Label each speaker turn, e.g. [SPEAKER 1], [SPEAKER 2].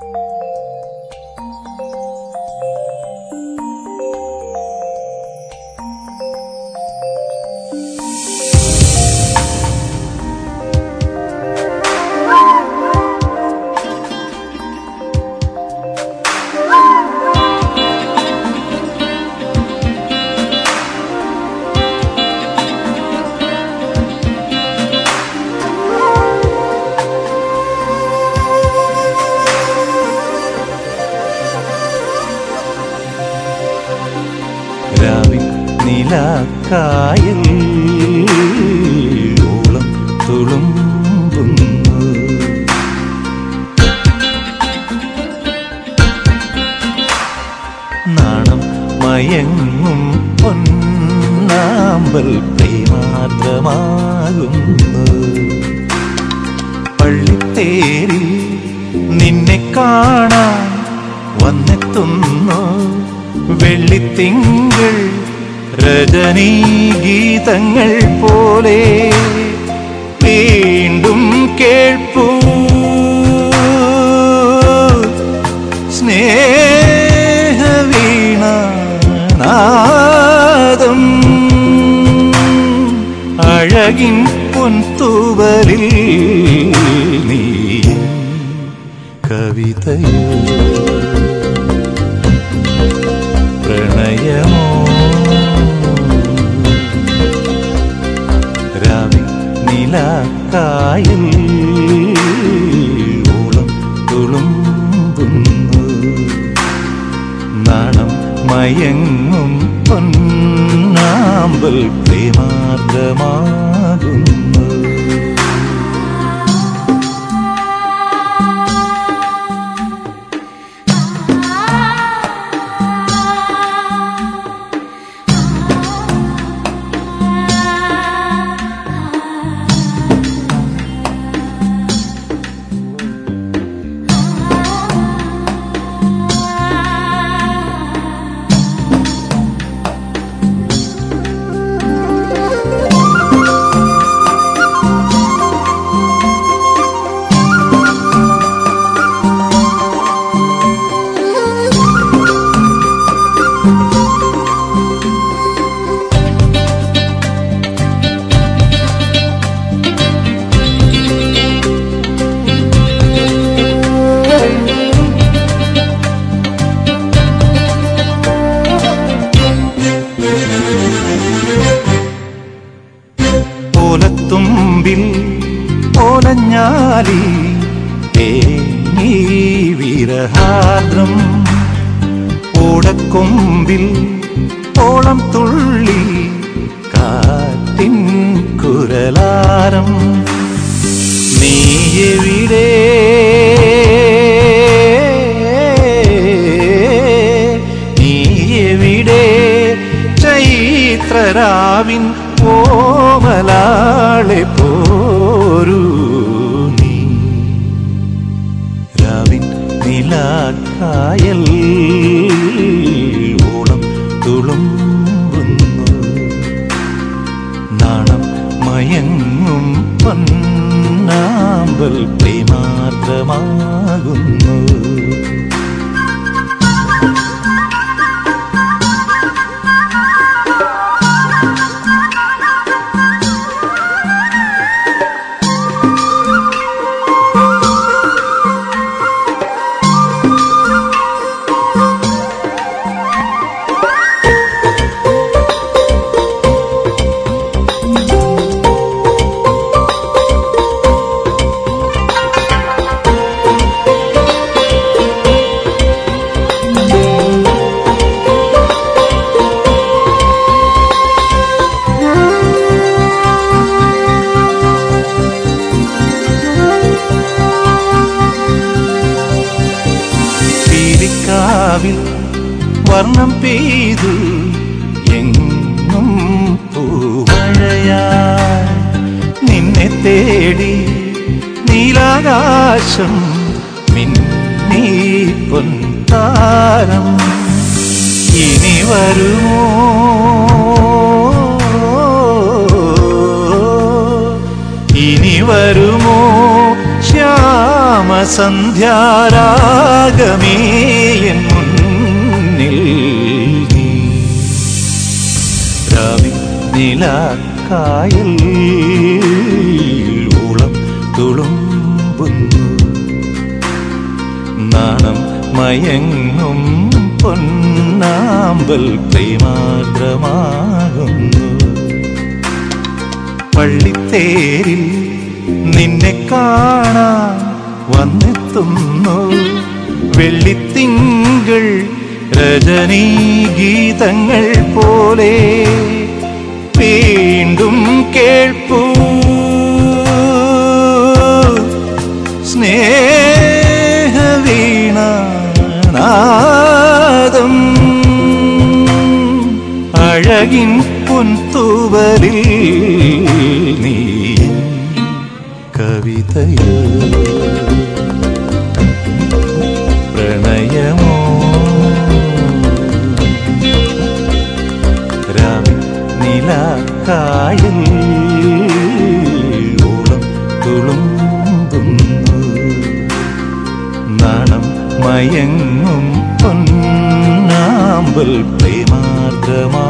[SPEAKER 1] Música നിലാക്കായൽ ഓളം തുളുമ്പുന്നു. നാണം മയങ്ങും പൊന്നാമ്പൽ പ്രേമാദ്രമാകുന്നു പള്ളിത്തേരിൽ നിന്നെ കാണാൻ വന്നെത്തുന്നു. വെള്ളിത്തിങ്കൾ രജനീ ഗീതങ്ങൾ പോലെ വീണ്ടും കേൾപ്പൂ. സ്നേഹവീണാദം അഴകിൻ പൊൻതൂവലിൽ നീ കവിതയോ നിലാക്കായൽ ഓളം തുളുമ്പുന്നു. നാണം മയങ്ങും പൊന്നാമ്പൽ പ്രേമാർദ്രമാകുന്നു ഓലത്തുമ്പിൽ ഓലഞ്ഞാലി തേങ്ങി വിരഹാദ്രം ഓടക്കൊമ്പിൽ ഓളം തുള്ളി കാറ്റിൻ കുരലാരം. നീ എവിടെ നീ എവിടെ ചൈത്രരാവിൻ ഓമലാളെ പോരൂ നീ. രാവിൻ നിലാക്കായൽ ഓണം തുളുമ്പുന്നു. നാണം മയങ്ങും പന്നാമ്പൽ പ്രേമാർദ്രമാകുന്നു പീലിക്കാവിൽ വർണം പെയ്തു എങ്ങും പൂവഴയാ നിന്നെ തേടി നീലാകാശം മിന്നീ പൊൻതാരം ഇനി വരുമോ? ഇനി വരുമോ? എൻ മുന്നിൽ നീ രാവി നിലാക്കായൽ ഊളം തുളുമ്പുന്നു. നാണം മയങ്ങും പൊന്നാമ്പൽ പ്രേമാദ്രമാകുന്നു പള്ളിത്തേരിൽ നിന്നെ കാണാൻ വന്നെത്തുന്നു വെള്ളിത്തിങ്കൾ രജനീ ഗീതങ്ങൾ പോലെ വീണ്ടും കേൾപ്പൂ. സ്നേഹവീണാദം അഴകിൻ പൊൻതൂവലിൽ നീ കവിതയോ നാണം മയങ്ങും പൊന്നാമ്പൽ പ്രേമാർദ്രമാ